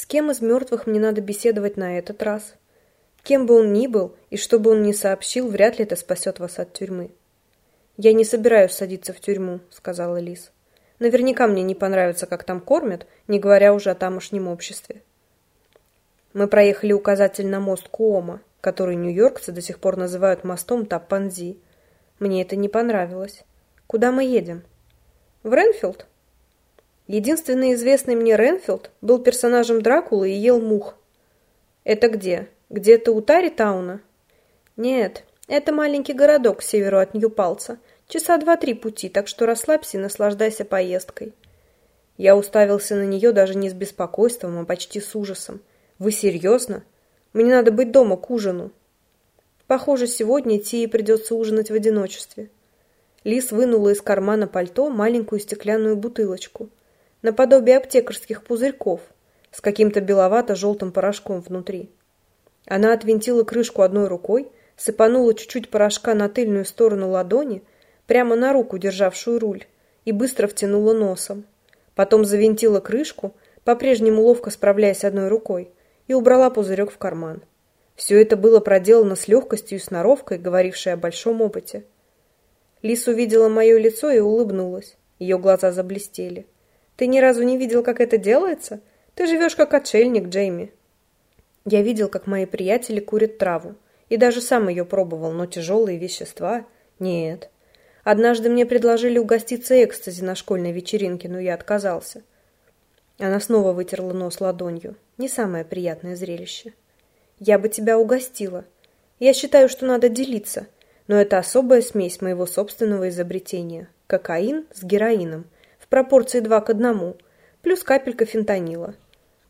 С кем из мертвых мне надо беседовать на этот раз? Кем бы он ни был, и что бы он ни сообщил, вряд ли это спасет вас от тюрьмы. «Я не собираюсь садиться в тюрьму», — сказала Лис. «Наверняка мне не понравится, как там кормят, не говоря уже о тамошнем обществе». Мы проехали указатель на мост Куома, который нью-йоркцы до сих пор называют мостом Таппанзи. Мне это не понравилось. Куда мы едем? В Ренфилд? Единственный известный мне Ренфилд был персонажем Дракулы и ел мух. Это где? Где-то у Таритауна? Нет, это маленький городок к северу от Нью-Палца. Часа два-три пути, так что расслабься и наслаждайся поездкой. Я уставился на нее даже не с беспокойством, а почти с ужасом. Вы серьезно? Мне надо быть дома к ужину. Похоже, сегодня Тии придется ужинать в одиночестве. Лис вынула из кармана пальто маленькую стеклянную бутылочку, наподобие аптекарских пузырьков, с каким-то беловато-желтым порошком внутри. Она отвинтила крышку одной рукой, сыпанула чуть-чуть порошка на тыльную сторону ладони, прямо на руку, державшую руль, и быстро втянула носом. Потом завинтила крышку, по-прежнему ловко справляясь одной рукой, и убрала пузырек в карман. Все это было проделано с легкостью и сноровкой, говорившей о большом опыте. Лис увидела мое лицо и улыбнулась. Ее глаза заблестели. «Ты ни разу не видел, как это делается? Ты живешь как отшельник, Джейми». Я видел, как мои приятели курят траву. И даже сам ее пробовал, но тяжелые вещества... Нет. Однажды мне предложили угоститься экстази на школьной вечеринке, но я отказался. Она снова вытерла нос ладонью. Не самое приятное зрелище. «Я бы тебя угостила. Я считаю, что надо делиться, но это особая смесь моего собственного изобретения. Кокаин с героином, пропорции два к одному, плюс капелька фентанила.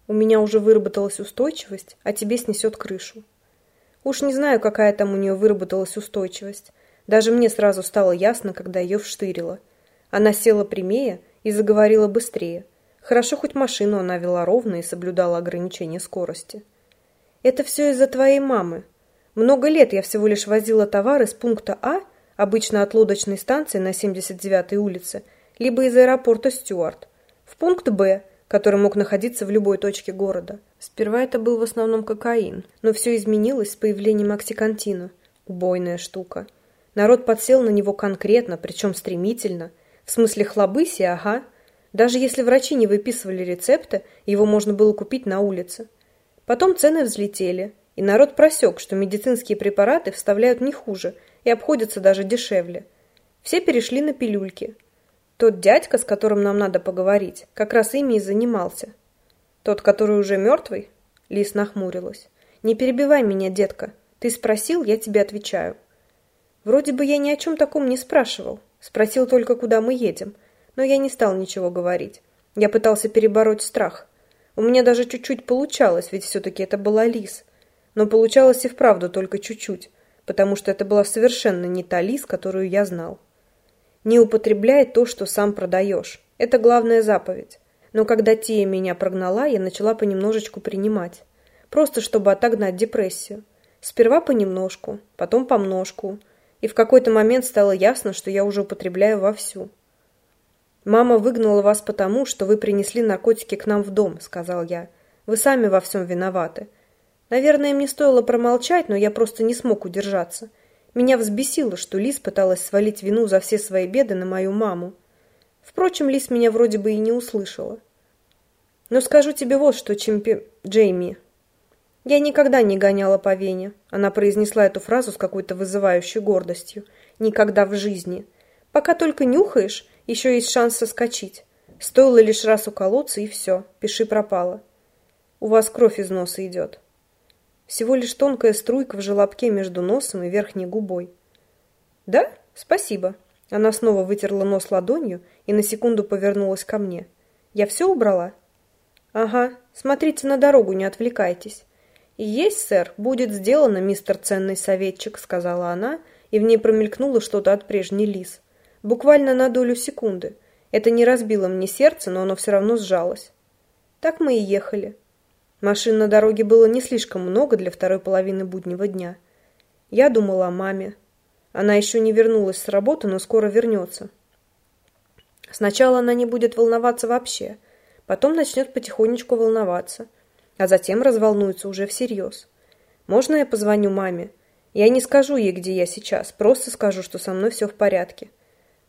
У меня уже выработалась устойчивость, а тебе снесет крышу. Уж не знаю, какая там у нее выработалась устойчивость. Даже мне сразу стало ясно, когда ее вштырило. Она села прямее и заговорила быстрее. Хорошо, хоть машину она вела ровно и соблюдала ограничение скорости. «Это все из-за твоей мамы. Много лет я всего лишь возила товары с пункта А, обычно от лодочной станции на 79-й улице, либо из аэропорта Стюарт, в пункт Б, который мог находиться в любой точке города. Сперва это был в основном кокаин, но все изменилось с появлением оксикантина. Убойная штука. Народ подсел на него конкретно, причем стремительно. В смысле хлобыси, ага – даже если врачи не выписывали рецепта, его можно было купить на улице. Потом цены взлетели, и народ просек, что медицинские препараты вставляют не хуже и обходятся даже дешевле. Все перешли на пилюльки. Тот дядька, с которым нам надо поговорить, как раз ими и занимался. Тот, который уже мертвый? Лис нахмурилась. Не перебивай меня, детка. Ты спросил, я тебе отвечаю. Вроде бы я ни о чем таком не спрашивал. Спросил только, куда мы едем но я не стал ничего говорить. Я пытался перебороть страх. У меня даже чуть-чуть получалось, ведь все-таки это была Лис. Но получалось и вправду только чуть-чуть, потому что это была совершенно не та Лис, которую я знал. Не употребляй то, что сам продаешь. Это главная заповедь. Но когда Тия меня прогнала, я начала понемножечку принимать. Просто чтобы отогнать депрессию. Сперва понемножку, потом помножку. И в какой-то момент стало ясно, что я уже употребляю вовсю. «Мама выгнала вас потому, что вы принесли наркотики к нам в дом», — сказал я. «Вы сами во всем виноваты. Наверное, мне стоило промолчать, но я просто не смог удержаться. Меня взбесило, что Лис пыталась свалить вину за все свои беды на мою маму. Впрочем, Лис меня вроде бы и не услышала. Но скажу тебе вот что, чемпи... Джейми. Я никогда не гоняла по вене. Она произнесла эту фразу с какой-то вызывающей гордостью. Никогда в жизни. Пока только нюхаешь, еще есть шанс соскочить. Стоило лишь раз уколоться, и все, пиши пропало. У вас кровь из носа идет. Всего лишь тонкая струйка в желобке между носом и верхней губой. Да? Спасибо. Она снова вытерла нос ладонью и на секунду повернулась ко мне. Я все убрала? Ага, смотрите на дорогу, не отвлекайтесь. «Есть, сэр, будет сделано, мистер ценный советчик», — сказала она, и в ней промелькнуло что-то от прежней лис. Буквально на долю секунды. Это не разбило мне сердце, но оно все равно сжалось. Так мы и ехали. Машин на дороге было не слишком много для второй половины буднего дня. Я думала о маме. Она еще не вернулась с работы, но скоро вернется. Сначала она не будет волноваться вообще, потом начнет потихонечку волноваться. а затем разволнуется уже всерьез. Можно я позвоню маме? Я не скажу ей, где я сейчас, просто скажу, что со мной все в порядке.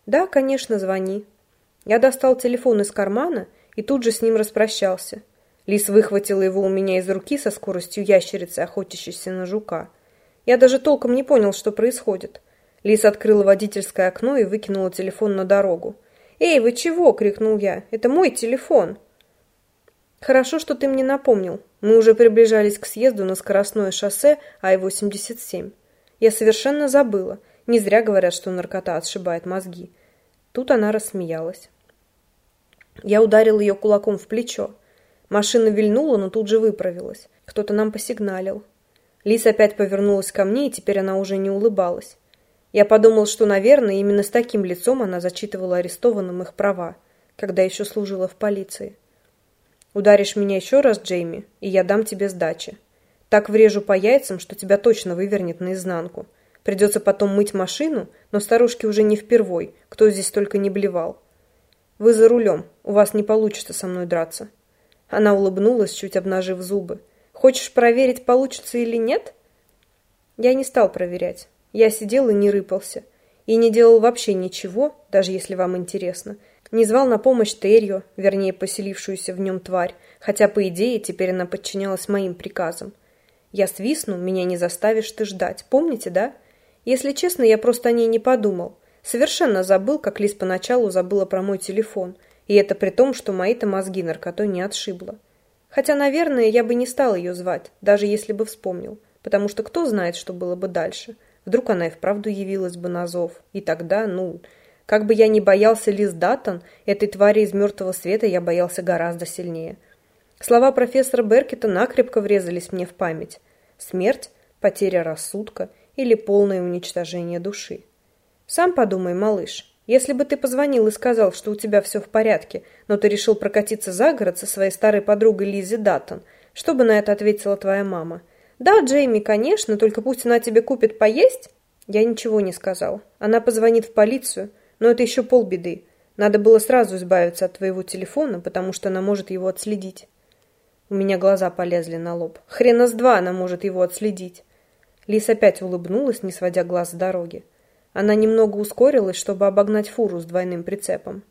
Да, конечно, звони. Я достал телефон из кармана и тут же с ним распрощался. Лис выхватила его у меня из руки со скоростью ящерицы, охотящейся на жука. Я даже толком не понял, что происходит. Лис открыла водительское окно и выкинула телефон на дорогу. «Эй, вы чего?» — крикнул я. «Это мой телефон!» «Хорошо, что ты мне напомнил. Мы уже приближались к съезду на скоростное шоссе Ай-87. Я совершенно забыла. Не зря говорят, что наркота отшибает мозги. Тут она рассмеялась. Я ударил ее кулаком в плечо. Машина вильнула, но тут же выправилась. Кто-то нам посигналил. Лис опять повернулась ко мне, и теперь она уже не улыбалась. Я подумал, что, наверное, именно с таким лицом она зачитывала арестованным их права, когда еще служила в полиции. Ударишь меня еще раз, Джейми, и я дам тебе сдачи. Так врежу по яйцам, что тебя точно вывернет наизнанку. Придется потом мыть машину, но старушки уже не впервой, кто здесь только не блевал. Вы за рулем, у вас не получится со мной драться. Она улыбнулась, чуть обнажив зубы. Хочешь проверить, получится или нет? Я не стал проверять. Я сидел и не рыпался. И не делал вообще ничего, даже если вам интересно, не звал на помощь Терью, вернее, поселившуюся в нем тварь, хотя, по идее, теперь она подчинялась моим приказам. Я свистну, меня не заставишь ты ждать, помните, да? Если честно, я просто о ней не подумал. Совершенно забыл, как Лис поначалу забыла про мой телефон, и это при том, что мои-то мозги наркотой не отшибло. Хотя, наверное, я бы не стал ее звать, даже если бы вспомнил, потому что кто знает, что было бы дальше. Вдруг она и вправду явилась бы на зов, и тогда, ну... Как бы я ни боялся Лиз Даттон, этой твари из мертвого света я боялся гораздо сильнее. Слова профессора Беркета накрепко врезались мне в память. Смерть, потеря рассудка или полное уничтожение души. Сам подумай, малыш, если бы ты позвонил и сказал, что у тебя все в порядке, но ты решил прокатиться за город со своей старой подругой Лизи Даттон, что бы на это ответила твоя мама? Да, Джейми, конечно, только пусть она тебе купит поесть? Я ничего не сказал. Она позвонит в полицию, но это еще полбеды. Надо было сразу избавиться от твоего телефона, потому что она может его отследить. У меня глаза полезли на лоб. Хрена с два она может его отследить. Лис опять улыбнулась, не сводя глаз с дороги. Она немного ускорилась, чтобы обогнать фуру с двойным прицепом.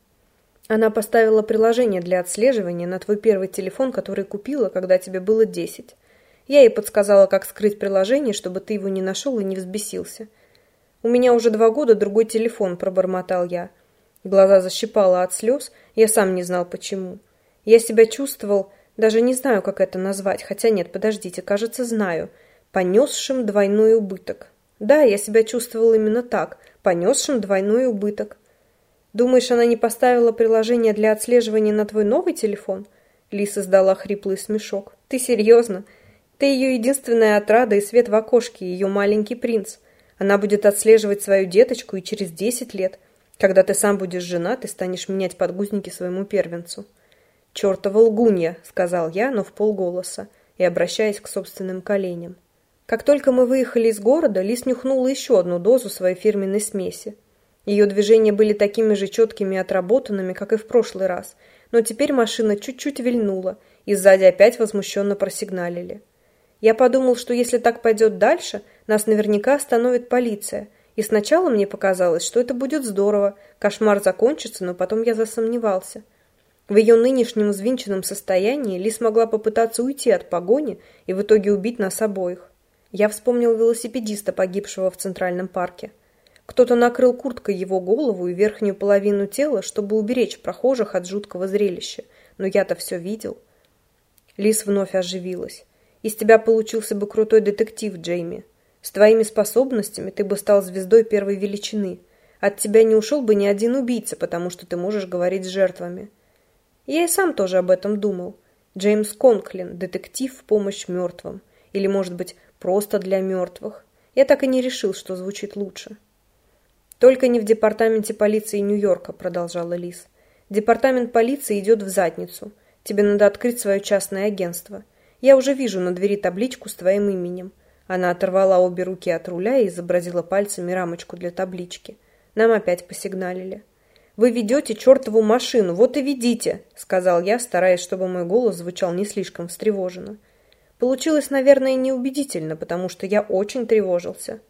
Она поставила приложение для отслеживания на твой первый телефон, который купила, когда тебе было десять. Я ей подсказала, как скрыть приложение, чтобы ты его не нашел и не взбесился. «У меня уже два года другой телефон», – пробормотал я. Глаза защипало от слез, я сам не знал почему. Я себя чувствовал, даже не знаю, как это назвать, хотя нет, подождите, кажется, знаю, понесшим двойной убыток. Да, я себя чувствовал именно так, понесшим двойной убыток. Думаешь, она не поставила приложение для отслеживания на твой новый телефон? Лиса издала хриплый смешок. Ты серьезно? Ты ее единственная отрада и свет в окошке, ее маленький принц. Она будет отслеживать свою деточку и через десять лет, когда ты сам будешь женат и станешь менять подгузники своему первенцу. «Чертова лгунья», — сказал я, но в полголоса, и обращаясь к собственным коленям. Как только мы выехали из города, Лис нюхнула еще одну дозу своей фирменной смеси. Ее движения были такими же четкими и отработанными, как и в прошлый раз, но теперь машина чуть-чуть вильнула, и сзади опять возмущенно просигналили. Я подумал, что если так пойдет дальше, нас наверняка остановит полиция. И сначала мне показалось, что это будет здорово, кошмар закончится, но потом я засомневался. В ее нынешнем взвинченном состоянии Ли смогла попытаться уйти от погони и в итоге убить нас обоих. Я вспомнил велосипедиста, погибшего в Центральном парке. Кто-то накрыл курткой его голову и верхнюю половину тела, чтобы уберечь прохожих от жуткого зрелища. Но я-то все видел. Лис вновь оживилась. Из тебя получился бы крутой детектив, Джейми. С твоими способностями ты бы стал звездой первой величины. От тебя не ушел бы ни один убийца, потому что ты можешь говорить с жертвами. Я и сам тоже об этом думал. Джеймс Конклин, детектив в помощь мертвым. Или, может быть, просто для мертвых. Я так и не решил, что звучит лучше. «Только не в департаменте полиции Нью-Йорка», — продолжала Лис. «Департамент полиции идет в задницу. Тебе надо открыть свое частное агентство. Я уже вижу на двери табличку с твоим именем. Она оторвала обе руки от руля и изобразила пальцами рамочку для таблички. Нам опять посигналили. «Вы ведете чертову машину, вот и ведите!» — сказал я, стараясь, чтобы мой голос звучал не слишком встревоженно. Получилось, наверное, неубедительно, потому что я очень тревожился.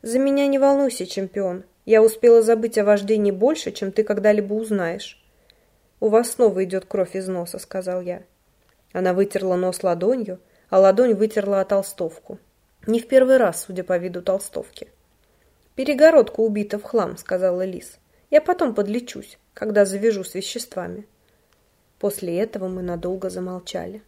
За меня не волнуйся, чемпион. Я успела забыть о вождении больше, чем ты когда-либо узнаешь. У вас снова идет кровь из носа, сказал я. Она вытерла нос ладонью, а ладонь вытерла о толстовку. Не в первый раз, судя по виду толстовки. «Перегородка убита в хлам», — сказала Лис. «Я потом подлечусь, когда завяжу с веществами». После этого мы надолго замолчали.